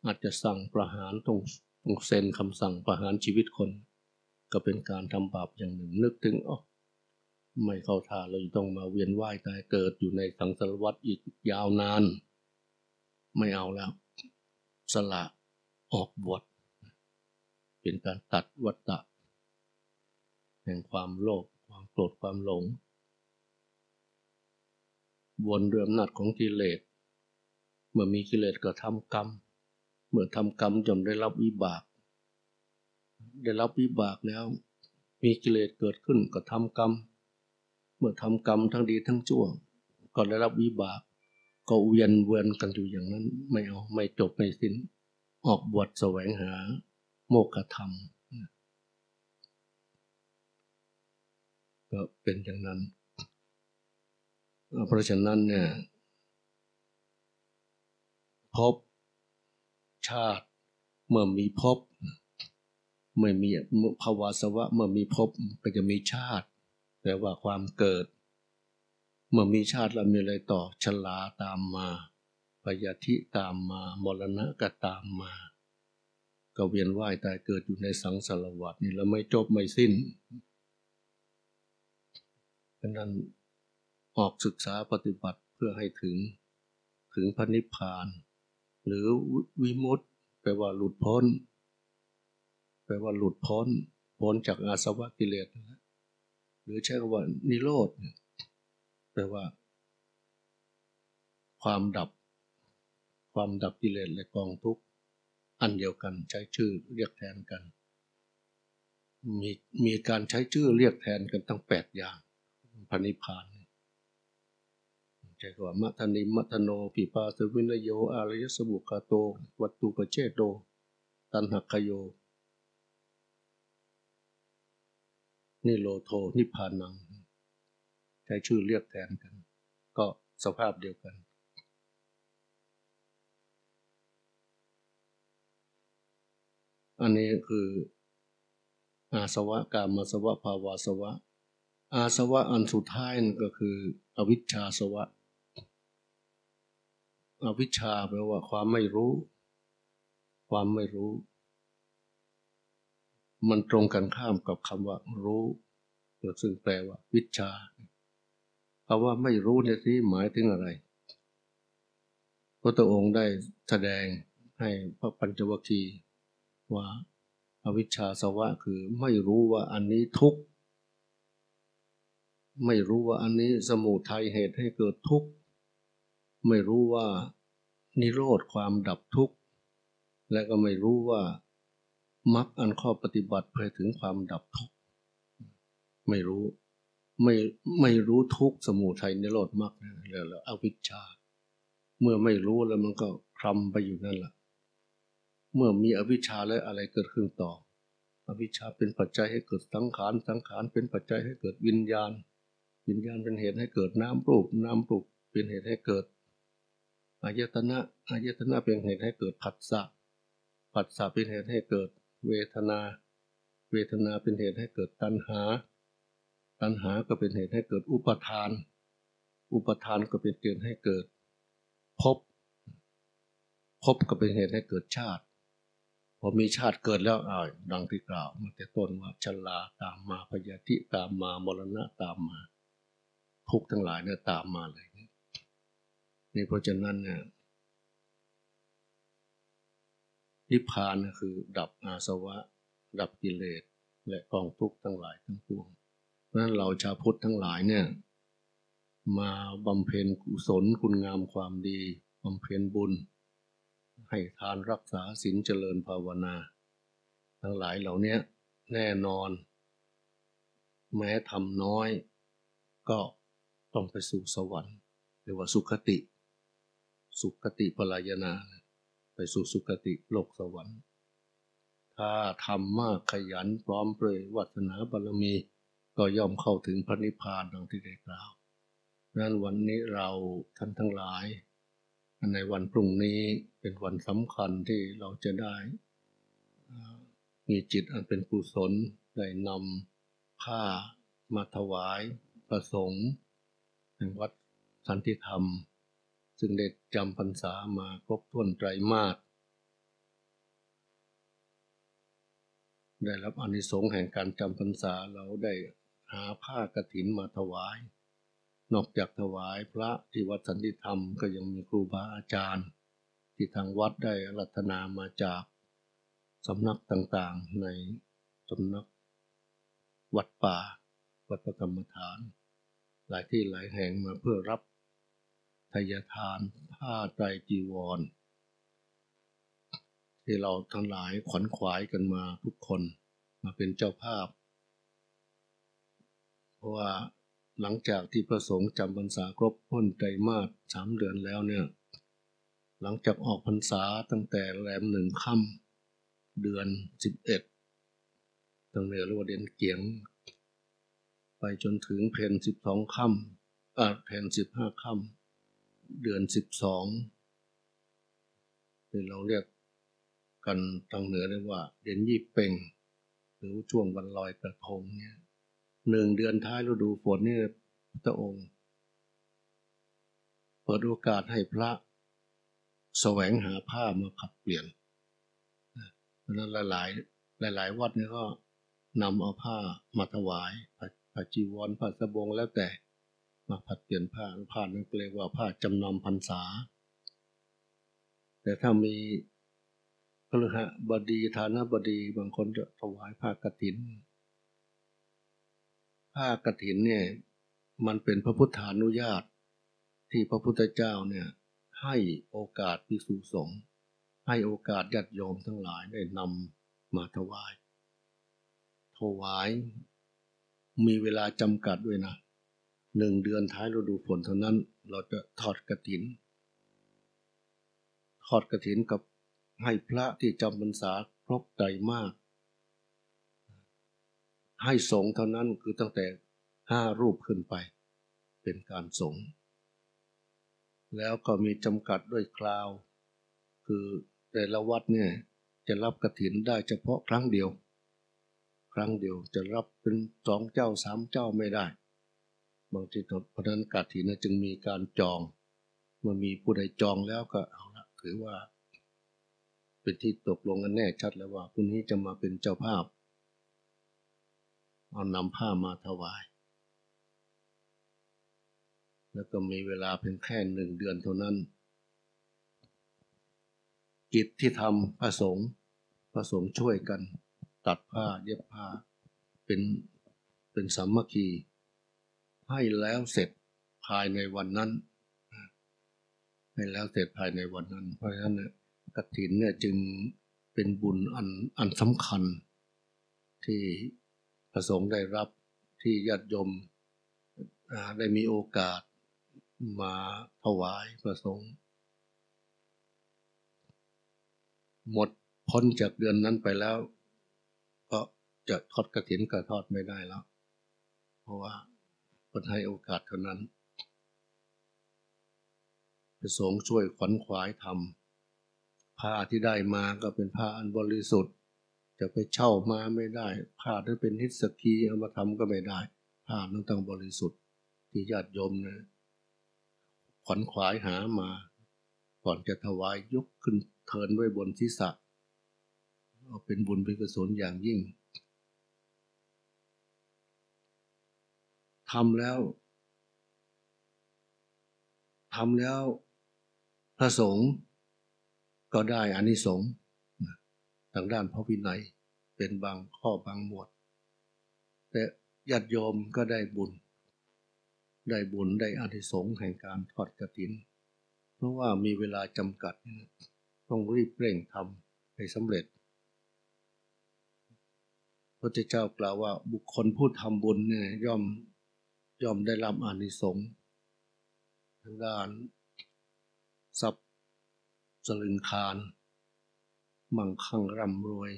อาจจะสั่งประหารตรงตรงเซ็นคำสั่งประหารชีวิตคน ก็เป็นการทำบาปอย่างหนึ่งนึกถึงอ๋อไม่เข้าท่าเราต้องมาเวียนว่ายตายเกิดอยู่ในสังสารวัฏอีกยาวนาน ไม่เอาแล้ว สละออกบวชเป็นการตัดวัตตะแห่งความโลภความโกรธความหลง วนเรืออำนาจของกิเลส เมื่อมีกิเลสก็ทำกรรม เมื่อทำกรรมจนได้รับวิบาก ได้รับวิบากแล้ว มีกิเลสเกิดขึ้นก็ทำกรรม เมื่อทำกรรมทั้งดีทั้งชั่วก็ได้รับวิบาก ก็เวียนเวียนกันอยู่อย่างนั้น ไม่เอาไม่จบไม่สิ้น ออกบวชแสวงหา โมกขธรรมก็เป็นอย่างนั้น เพราะฉะนั้นเนี่ยพบชาติเมื่อมีพบเมื่อมีภาวะสวะเมื่อมีพบก็จะมีชาติแปลว่าความเกิด เมื่อมีชาติแล้วมีอะไรต่อชลาตามมาปยาธิตามมามรณะก็ตามมา ก็เวียนว่ายตายเกิดอยู่ในสังสารวัฏนี่แล้วไม่จบไม่สิ้นเพราะนั้น ออกศึกษาปฏิบัติเพื่อให้ถึง ถึงพระนิพพาน หรือวิมุตต์แปลว่าหลุดพ้น แปลว่าหลุดพ้น พ้นจากอาสวะกิเลสหรือใช้คำว่านิโรธแปลว่า ความดับ ความดับกิเลสและกองทุกข์อันเดียวกันใช้ชื่อเรียกแทนกัน มีมีการใช้ชื่อเรียกแทนกันตั้งแปดอย่างพระนิพพาน ใช่ว่ามัทนิมัทโนปิปาสวินโย อารยสบุคาโต วัตตุปเจโต ตันหักโย นิโรโท นิพานัง ใช้ชื่อเรียกแทนกัน ก็สภาพเดียวกันอันนี้คืออาสวะกามาสวะภาวาสวะ อาสวะอันสุดท้ายนั่นก็คือ อวิชชาสวะ อวิชชาแปลว่าความไม่รู้ ความไม่รู้ มันตรงกันข้ามกับคำว่า รู้ซึ่งแปลว่า วิชาคำว่าไม่รู้ในที่หมายถึงอะไร พระตองค์ได้แสดงให้พระปัญจวัคคีว่าอาวิชชาสวะคือไม่รู้ว่าอันนี้ทุกข์ ไม่รู้ว่าอันนี้สมุทัยเหตุให้เกิดทุกข์ ไม่รู้ว่านิโรธความดับทุกข์ และก็ไม่รู้ว่ามรรคอันข้อปฏิบัติเพื่อถึงความดับทุกข์ ไม่รู้ไม่ไม่รู้ทุกข์สมุทัยนิโรธมรรคแล้วแล้วอวิชชา เมื่อไม่รู้แล้วมันก็คลำไปอยู่นั่นแหละเมื่อมีอวิชชาแล้วอะไรเกิดขึ้นต่อ อวิชชาเป็นปัจจัยให้เกิดสังขารสังขารเป็นปัจจัยให้เกิดวิญญาณ วิญญาณเป็นเหตุให้เกิดน้ำปลูกน้ำปลูกเป็นเหตุให้เกิด อายตนะอายตนะเป็นเหตุให้เกิดผัสสะผัสสะเป็นเหตุให้เกิดเวทนา เวทนาเป็นเหตุให้เกิดตัณหา ตัณหาก็เป็นเหตุให้เกิดอุปทาน อุปทานก็เป็นเหตุให้เกิดภพภพก็เป็นเหตุให้เกิดชาติพอมีชาติเกิดแล้วอ่าดังที่กล่าวมาแต่ต้นว่าชลาตามมาพยาธิตามมามรณะตามมา ทุกทั้งหลายเนี่ยตามมาเลย นี่เพราะฉะนั้นเนี่ยนิพพานคือ ดับอาสวะ ดับกิเลส และกองทุกข์ทั้งหลายทั้งปวงเพราะฉะนั้นเราชาวพุทธทั้งหลายเนี่ยมาบำเพ็ญกุศลคุณงามความดีบำเพ็ญบุญ ให้ทานรักษาศีลเจริญภาวนา ทั้งหลายเหล่านี้แน่นอน แม้ทำน้อย ก็ต้องไปสู่สวรรค์ หรือว่าสุคติ สุคติปลายนา ไปสู่สุคติโลกสวรรค์ ถ้าทำมากขยันพร้อมเปรยวัฒนาบารมี ก็ย่อมเข้าถึงพระนิพพานดังที่ได้กล่าวนั้นวันนี้เราท่านทั้งหลาย ในวันพรุ่งนี้เป็นวันสำคัญที่เราจะได้มีจิตอันเป็นกุศลได้นำผ้ามาถวายประสงค์แห่งวัดสันติธรรม ซึ่งได้จำพรรษามาครบถ้วนไตรมาสได้รับอนิสงส์แห่งการจำพรรษาเราได้หาผ้ากรถินมาถวาย นอกจากถวายพระที่วัดสันติธรรมก็ยังมีครูบาอาจารย์ ที่ทางวัดได้รัตนามาจากสำนักต่างๆในสำนัก วัดป่า วัดประกรรมฐาน หลายที่หลายแห่งมาเพื่อรับ ทยทานผ้าไตรจีวร ที่เราทั้งหลายขวัญขวายกันมาทุกคนมาเป็นเจ้าภาพ เพราะว่าหลังจากที่ประสงค์จำพรรษาครบพ้นใจมากสามเดือนแล้วเนี่ยหลังจากออกพรรษาตั้งแต่แรมหนึ่งค่ำเดือนสิบเอ็ดตั้งแต่รียกว่าเดือนเกียง ไปจนถึงเพนสิบสองค่ำอ่าเพนสิบห้าค่ำ เดือนสิบสองที่เราเรียกกันทางเหนือเรียกว่า เดือนยี่เป่ง หรือช่วงวันลอยกระทงเนี่ยหนึ่งเดือนท้ายฤดูฝนนี่พระองค์ เปิดโอกาสให้พระแสวงหาผ้ามาผัดเปลี่ยนเพราะนั้นหลายหลายวัดนี่ก็นำเอาผ้ามาถวายผ้าจีวรผ้าสบงแล้วแต่ มาผัดเปลี่ยนผ้าผ้านั้นเรียกว่าผ้าจำนำพรรษา แต่ถ้ามีพฤหบดีฐานบดีบางคนจะถวายผ้ากฐิน ผ้ากฐินเนี่ยมันเป็นพระพุทธานุญาต ที่พระพุทธเจ้าเนี่ยให้โอกาสพิสุสงฆ์ให้โอกาสญาติโยมทั้งหลายได้นำมาถวาย ถวายมีเวลาจำกัดด้วยนะ หนึ่งเดือนท้ายฤดูฝนเท่านั้น เราจะทอดกระถิน ทอดกระถินกับให้พระที่จำพรรษาครบใจมาก ให้สงเท่านั้นคือตั้งแต่ห้ารูปขึ้นไป เป็นการสงแล้วก็มีจำกัดด้วยคราว คือแต่ละวัดเนี่ยจะรับกระถินได้เฉพาะครั้งเดียว ครั้งเดียวจะรับเป็นสองเจ้าสามเจ้าไม่ได้ บางทีเพราะนั้นกระถินจึงมีการจองเมื่อมีผู้ใดจองแล้วก็เอาละถือว่า เป็นที่ตกลงกันแน่ชัดแล้วว่าผู้นี้จะมาเป็นเจ้าภาพ เอานำผ้ามาถวาย แล้วก็มีเวลาเพียงแค่หนึ่งเดือนเท่านั้น กิจที่ทำพระสงฆ์พระสงฆ์ช่วยกัน ตัดผ้าเย็บผ้าเป็นเป็นสามัคคี ให้แล้วเสร็จภายในวันนั้น ให้แล้วเสร็จภายในวันนั้น เพราะฉะนั้นกฐินเนี่ยจึงเป็นบุญอันอันสำคัญ ที่พระสงฆ์ได้รับที่ญาติโยมได้มีโอกาสมาถวายพระสงฆ์หมดพ้นจากเดือนนั้นไปแล้ว ก็จะทอดกระถินก็ทอดไม่ได้แล้ว เพราะว่า คนให้โอกาสเท่านั้นพระสงฆ์ช่วยขวัญขวายทำผ้าที่ได้มาก็เป็นผ้าอันบริสุทธิ์ จะไปเช่ามาไม่ได้ ผ้าที่เป็นนิสกีเอามาทำก็ไม่ได้ ผ้าต้องต้องบริสุทธิ์ ที่ญาติโยมนะขวัญขวายหามา ก่อนจะถวายยกขึ้นเทินไว้บนศีรษะเอาเป็นบุญเป็นกุศลอย่างยิ่ง ทำแล้วทำแล้วพระสงฆ์ก็ได้อานิสงส์ทางด้านพระวินัยเป็นบางข้อบางหมวด แต่ญาติโยมก็ได้บุญ ได้บุญได้อานิสงส์แห่งการทอดกระถิน เพราะว่ามีเวลาจำกัด ต้องรีบเร่งทำให้สำเร็จ พระเจ้ากล่าวว่าบุคคลผู้ทำบุญเนี่ยย่อม ย่อมได้รับอานิสงส์ทางด้านทรัพย์สลึงคารมั่งคั่งร่ำรวย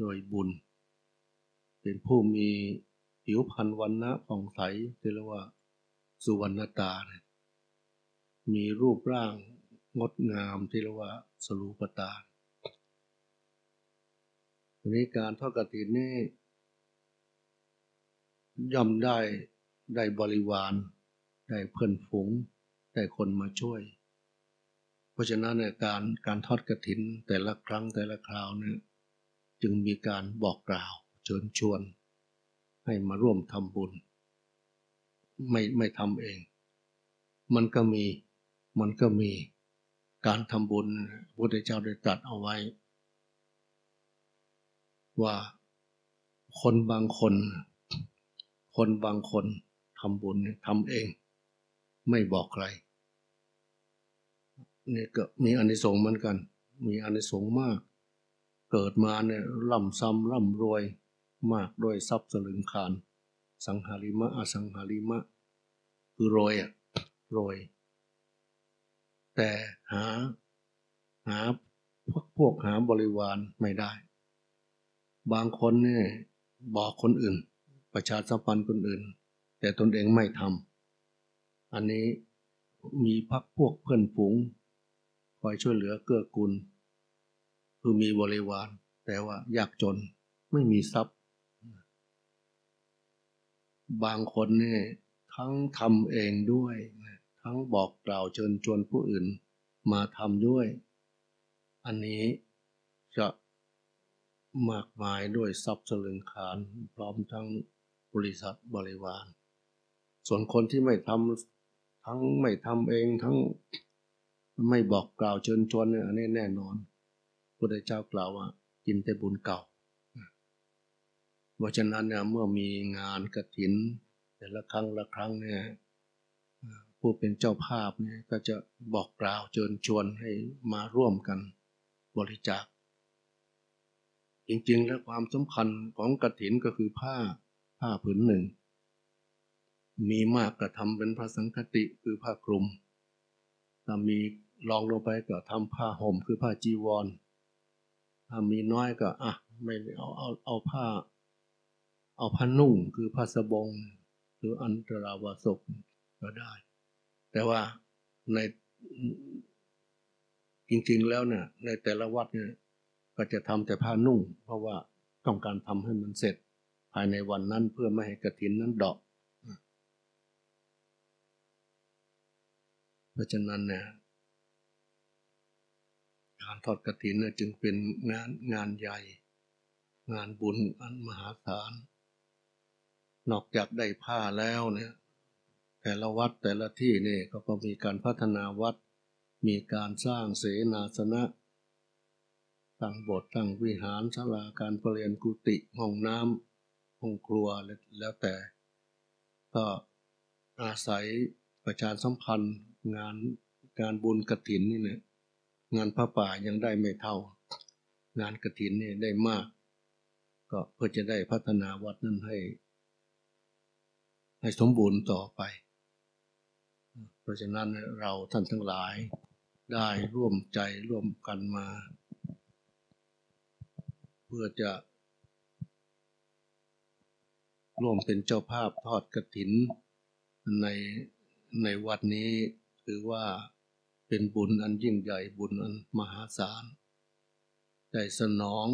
รวยบุญ เป็นผู้มีผิวพรรณวันนะผ่องใสเรียกว่าสุวรรณตา มีรูปร่างงดงามที่เรียกว่าสรูปตาทีนี้การทอดกฐินนี่ย่อมได้ ได้บริวาร ได้เพื่อนฝูง ได้คนมาช่วย เพราะฉะนั้นในการการทอดกระถินแต่ละครั้งแต่ละคราวเนี่ยจึงมีการบอกกล่าวเชิญชวน ให้มาร่วมทำบุญ ไม่ไม่ทำเอง มันก็มีมันก็มีการทำบุญพระพุทธเจ้าได้ตรัสเอาไว้ ว่าคนบางคน คนบางคน ทำบุญทำเอง ไม่บอกใครนี่ก็มีอานิสงส์เหมือนกัน มีอานิสงส์มาก เกิดมาเนี่ยร่ำซ้ำร่ำรวยมากด้วยทรัพย์สลึงคารสังหาริมะอสังหาริมะ คือรวยอะรวย แต่หาหาพวกพวกหาบริวารไม่ได้ บางคนเนี่ยบอกคนอื่น ประชาสัมพันธ์คนอื่น แต่ตนเองไม่ทำอันนี้มีพักพวกเพื่อนฝูงคอยช่วยเหลือเกื้อกูลคือมีบริวาร แต่ว่ายากจนไม่มีทรัพย์ บางคนนี่ทั้งทำเองด้วย ทั้งบอกกล่าวเชิญชวนผู้อื่นมาทำด้วย อันนี้จะมากมายด้วยทรัพย์สลึงคารพร้อมทั้งบริษัทบริวาร ส่วนคนที่ไม่ทำทั้งไม่ทำเองทั้งไม่บอกกล่าวเชิญชวนเนี่ยอันนี้แน่นอนพระเจ้ากล่าวว่ากินแต่บุญเก่าเพราะฉะนั้นเนี่ยเมื่อมีงานกระถิน แต่ละครั้งละครั้งเนี่ยผู้เป็นเจ้าภาพเนี่ยก็จะบอกกล่าวเชิญชวนให้มาร่วมกันบริจาค จริงๆ แล้วความสำคัญของกระถินก็คือผ้าผ้าผืนหนึ่ง มีมากก็ทำเป็นพระสังคติคือผ้าคลุมถ้ามีลองลงไปก็ทำผ้าห่มคือผ้าจีวร ถ้ามีน้อยก็อะไม่เอาเอาเอาผ้า เอาผ้านุ่งคือผ้าสบง หรืออันตราวาสกก็ได้ แต่ว่าในจริงๆแล้วเนี่ยในแต่ละวัดเนี่ยก็จะทำแต่ผ้านุ่ง เพราะว่าต้องการทำให้มันเสร็จ ภายในวันนั้นเพื่อไม่ให้กระถินนั้นดอกเพ ราะฉะนั้นเนี่ยการทอดกระถินเนี่ยจึงเป็นงานงานใหญ่ งานบุญอันมหาศาลนอกจากได้ผ้าแล้วเนี่ยแต่ละวัดแต่ละที่เนี่เขาก็มีการพัฒนาวัด มีการสร้างเสนาสนะตั้งโบสถ์ตั้งวิหารศาลาการเปลี่ยนกุฏิห้องน้ำห้องครัวแล้วแต่ ก็อาศัยประชาสัมพันธ์ งานการบุญกระถินนี่เนี่ยงานพระป่ายังได้ไม่เท่า งานกระถินนี่ได้มาก ก็เพื่อจะได้พัฒนาวัดนั้นให้ ให้สมบูรณ์ต่อไป เพราะฉะนั้นเราท่านทั้งหลายได้ร่วมใจร่วมกันมา เพื่อจะร่วมเป็นเจ้าภาพทอดกระถินในในวัดนี้ ถือว่าเป็นบุญอันยิ่งใหญ่บุญอันมหาศาล ได้สนอง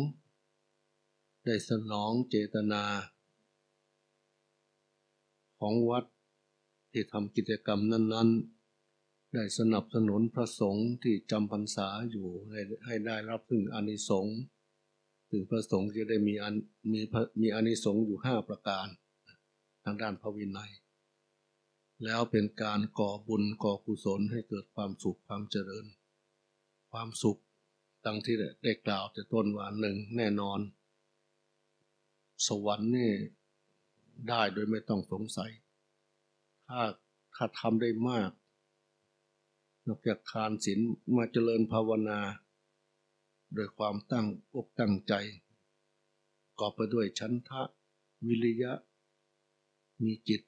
ได้สนองเจตนา ของวัดที่ทำกิจกรรมนั้น ๆ ได้สนับสนุนพระสงฆ์ที่จำพรรษาอยู่ให้ให้ได้รับถึงอานิสงส์ถึงพระสงฆ์จะได้มีอันมีมีอานิสงส์อยู่ห้าประการ ทางด้านพระวินัย แล้วเป็นการก่อบุญก่อกุศลให้เกิดความสุขความเจริญ ความสุขดังที่ได้กล่าวแต่ต้นว่าหนึ่งแน่นอน สวรรค์นี่ได้โดยไม่ต้องสงสัย ถ้าถ้าทำได้มาก นอกจากทานศีลมาเจริญภาวนา โดยความตั้งอกตั้งใจกอบไปด้วยชั้นทะ วิริยะ มีจิต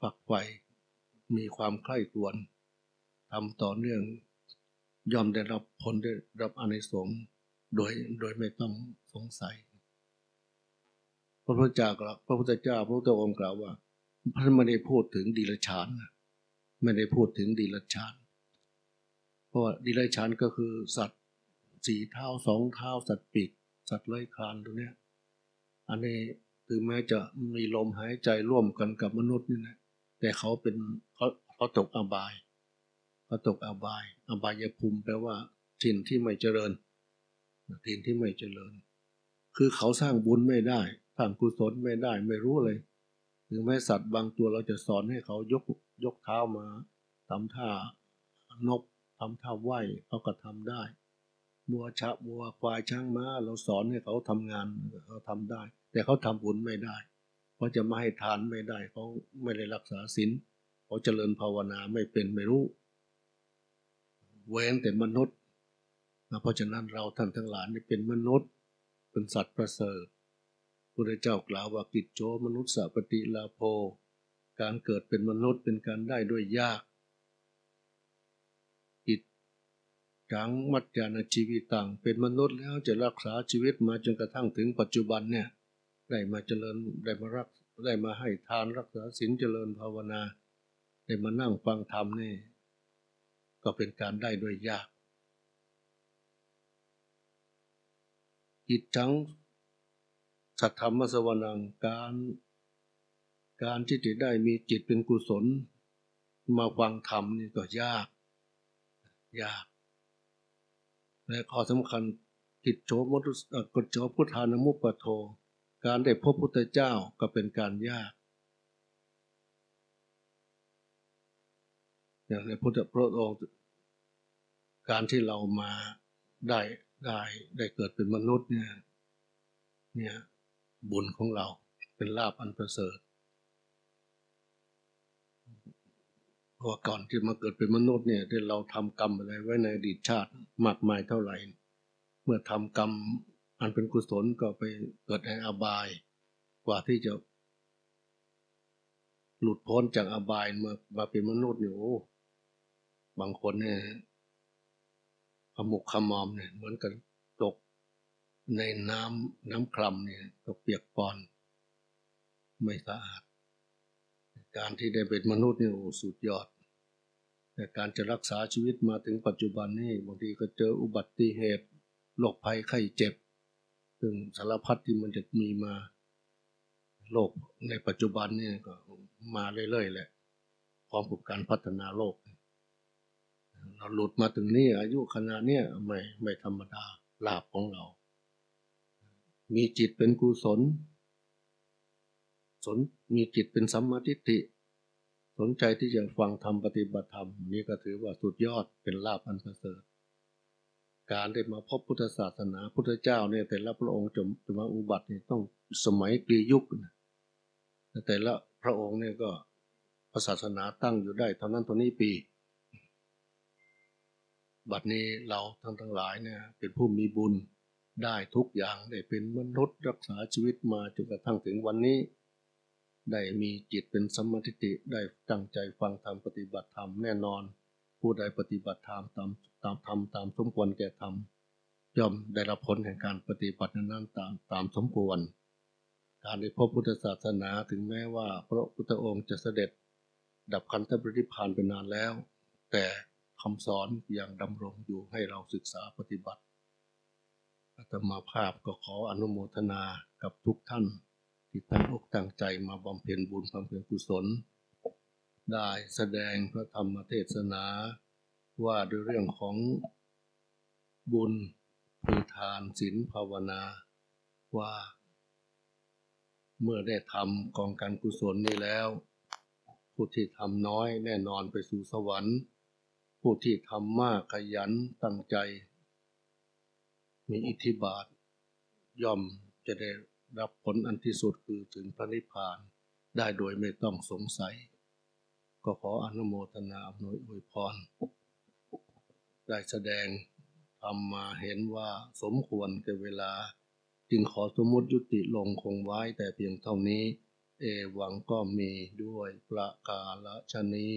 ฝักใฝ่ มีความใคร่ครวญทำต่อเนื่องยอมได้รับผลได้รับอานิสงส์โดยโดยไม่ต้องสงสัย พระพุทธเจ้ากล่าวพระพุทธเจ้าพระพุทธองค์กล่าวว่าพระไม่ได้พูดถึงดีลชานไม่ได้พูดถึงดีลชาน เพราะว่าดีลชานก็คือสัตว์สี่เท้าสองเท้าสัตว์ปีกสัตว์เลื้อยคลานตัวเนี้ยอันนี้ถึงแม้จะมีลมหายใจร่วมกันกับมนุษย์นี่นะ แต่เขาเป็นเขาเขาตกอบายเขาตกอบาย อบายภูมิแปลว่าถิ่นที่ไม่เจริญถิ่นที่ไม่เจริญ คือเขาสร้างบุญไม่ได้สร้างกุศลไม่ได้ไม่รู้เลยถึงแม้สัตว์บางตัวเราจะสอนให้เขายกยกเท้ามาทำท่านกทำท่าไหวเขาก็ทำได้บัวชะบัวควายช่างม้าเราสอนให้เขาทำงานเขาทำได้ แต่เขาทำบุญไม่ได้ เขาจะไม่ให้ทานไม่ได้เขาไม่ได้รักษาศีลเขาเจริญภาวนาไม่เป็นไม่รู้ เว้นแต่มนุษย์นะเพราะฉะนั้นเราท่านทั้งหลายนี่เป็นมนุษย์ เป็นสัตว์ประเสริฐพระเจ้ากล่าวว่ากิจโจมนุษย์สัปติลาโภ การเกิดเป็นมนุษย์เป็นการได้ด้วยยาก กิจจังมัจจานชีวิตต่างเป็นมนุษย์แล้วจะรักษาชีวิตมาจนกระทั่งถึงปัจจุบันเนี่ย ได้มาเจริญได้มารักได้มาให้ทานรักษาศีลเจริญภาวนา ได้มานั่งฟังธรรมนี่ ก็เป็นการได้ด้วยยาก จิตจังสัทธรรมสวนังการการที่จะได้มีจิตเป็นกุศล มาฟังธรรมนี่ก็ยาก ยาก และข้อสำคัญกิจโฉมตุกฎโฉพุทธานุมุปโท การได้พบพุทธเจ้าก็เป็นการยากอย่างในพุทธพระองค์การที่เรามาได้ได้ได้เกิดเป็นมนุษย์เนี่ยเนี่ยบุญของเราเป็นลาภอันประเสริฐเพราะก่อนที่มาเกิดเป็นมนุษย์เนี่ยที่เราทำกรรมอะไรไว้ในอดีตชาติมากมายเท่าไหร่ เมื่อทำกรรม อันเป็นกุศลก็ไปเกิดในอบาย กว่าที่จะหลุดพ้นจากอบายมามาเป็นมนุษย์อยู่บางคนเนี่ยขมุกขมอมเนี่ยเหมือนกันตกในน้ำน้ำคลำเนี่ยก็เปียกปอน ไม่สะอาด การที่ได้เป็นมนุษย์นี่โอ้สุดยอด แต่การจะรักษาชีวิตมาถึงปัจจุบันนี่บางทีก็เจออุบัติเหตุโรคภัยไข้เจ็บ ซึ่งสารพัดที่มันจะมีมา โลกในปัจจุบันนี่ก็มาเรื่อยๆแหละพร้อมกับการพัฒนาโลก เราหลุดมาถึงนี่อายุขนาดนี้ไม่ไม่ธรรมดาลาบของเรา มีจิตเป็นกุศล สนมีจิตเป็นสัมมาทิฏฐิสนใจที่จะฟังธรรมปฏิบัติธรรม นี่ก็ถือว่าสุดยอดเป็นลาบอันประเสริฐ การได้มาพบพุทธศาสนาพุทธเจ้าเนี่ยแต่ละพระองค์จะมาอุบัติเนี่ยต้องสมัยกรียุคนะแต่ละพระองค์เนี่ยก็พระศาสนาตั้งอยู่ได้เท่านั้นเท่านี้ปี บัดนี้เราทั้งทั้งหลายเนี่ยเป็นผู้มีบุญได้ทุกอย่างได้เป็นมนุษย์รักษาชีวิตมาจนกระทั่งถึงวันนี้ ได้มีจิตเป็นสมาธิิได้ตั้งใจฟังธรรมปฏิบัติธรรมแน่นอน ผู้ใดปฏิบัติธรรมตามตามธรรมตามสมควรแก่ธรรมย่อมได้รับผลแห่งการปฏิบัตินั้นตามตามสมควร การได้พบพุทธศาสนาถึงแม้ว่าพระพุทธองค์จะเสด็จ ดับขันธปริพานไปนานแล้ว แต่คำสอนอย่างดำรงอยู่ให้เราศึกษาปฏิบัติอาตมาภาพก็ขออนุโมทนากับทุกท่าน ที่ตั้งอกตั้งใจมาบำเพ็ญบุญบำเพ็ญกุศล ได้แสดงพระธรรมเทศนาว่าด้วยเรื่องของบุญคือทานศีลภาวนาว่า เมื่อได้ทำกองการกุศลนี้แล้ว ผู้ที่ทำน้อยแน่นอนไปสู่สวรรค์ ผู้ที่ทำมากขยันตั้งใจ มีอิทธิบาท ย่อมจะได้รับผลอันที่สุดคือถึงพระนิพพานได้โดยไม่ต้องสงสัย ก็ขออนุโมทนาอำนวยอวยพร ได้แสดงทำมาเห็นว่าสมควรแก่เวลา จึงขอสมมติยุติลงคงไว้แต่เพียงเท่านี้ เอวังก็มีด้วยประกาศชนี